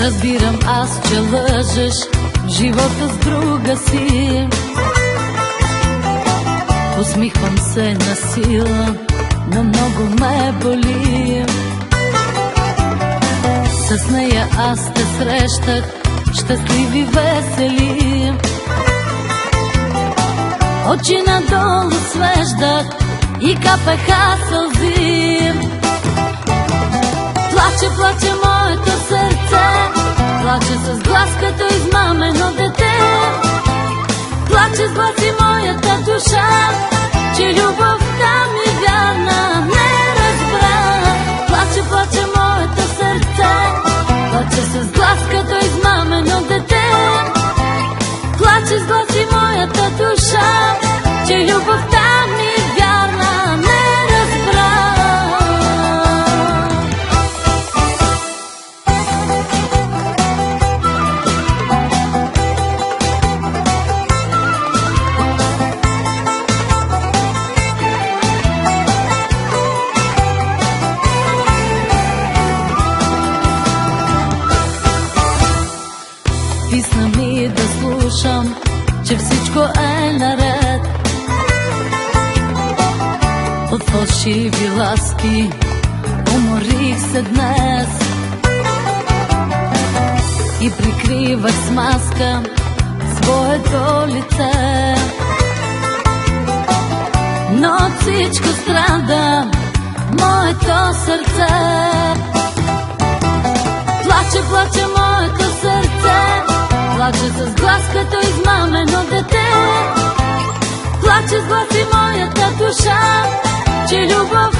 Разбирам аз, че лъжеш живота с друга си. Усмихвам се на сила, но много ме боли. С нея аз те срещах, щастливи, весели. Очи надолу свеждах и капеха сълзи. Плаче, плаче моето като измамено дете. Плаче с глас и моята душа, че любовта ми вярна не разбра. Плаче, плаче моето сърце, плаче с глас като измамено дете. Плаче с глас и моята душа, че любовта Писна ми да слушам, че всичко е наред. От фалшиви ласки уморих се днес и прикривах с маска своето лице. Но всичко страда моето сърце. Плаче с глас като измамено дете. Плаче с глас и моята душа, че любов